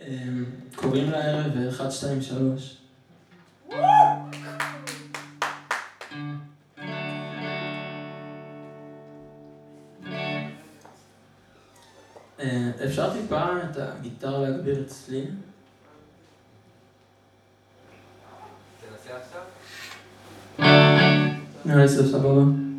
אמ, קוראים לערב 1, 2, 3. אפשר טיפה את הגיטר להגביר אצלי? תנסה עכשיו. נראה לי זה סבבה.